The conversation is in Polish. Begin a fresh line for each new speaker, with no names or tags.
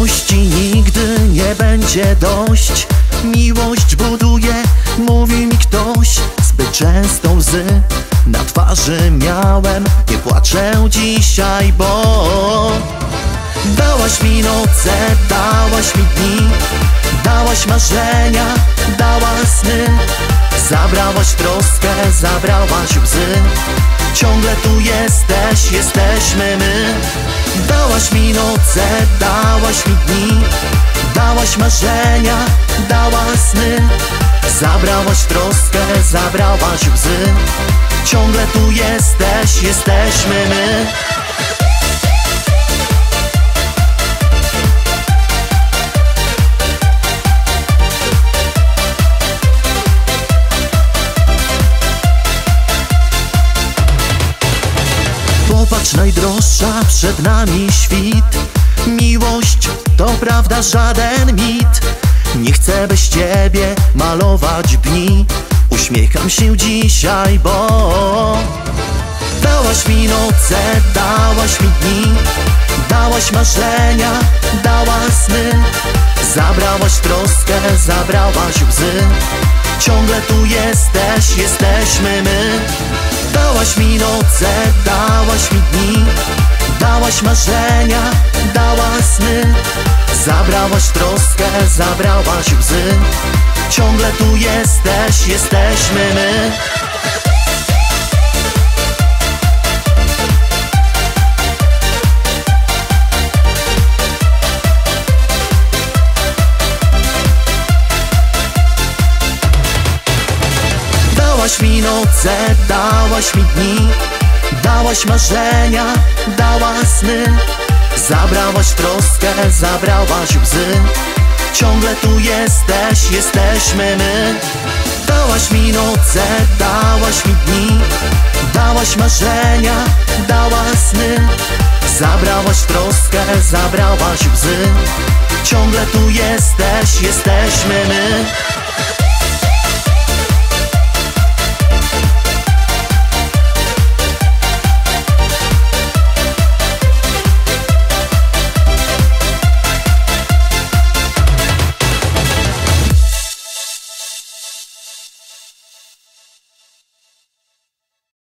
Miłości nigdy nie będzie dość. Miłość buduje, mówi mi ktoś Zbyt często łzy na twarzy miałem. Nie płaczę dzisiaj, bo Dałaś mi noce, dałaś mi dni Dałaś marzenia, dałaś sny. Zabrałaś troskę, zabrałaś łzy Ciągle tu jesteś, jesteśmy my. Dałaś mi noce, dałaś mi dni. Dałaś marzenia, dałaś sny. Zabrałaś troskę, zabrałaś łzy. Ciągle tu jesteś, jesteśmy my Najdroższa, przed nami świt. Miłość to prawda żaden mit. Nie chcę bez ciebie malować dni. Uśmiecham się dzisiaj, bo Dałaś mi noce, dałaś mi dni. Dałaś marzenia, dałaś sny. Zabrałaś troskę, zabrałaś łzy. Ciągle tu jesteś, jesteśmy my Dałaś mi noce, dałaś mi dni Dałaś marzenia, dałaś sny. Zabrałaś troskę, zabrałaś łzy. Ciągle tu jesteś, jesteśmy my Dałaś mi noce, dałaś mi dni Dałaś marzenia, dałaś sny. Zabrałaś troskę, zabrałaś łzy. Ciągle tu jesteś, jesteśmy my. Dałaś mi noce, dałaś mi dni Dałaś marzenia, dałaś sny. Zabrałaś troskę, zabrałaś łzy. Ciągle tu jesteś, jesteśmy my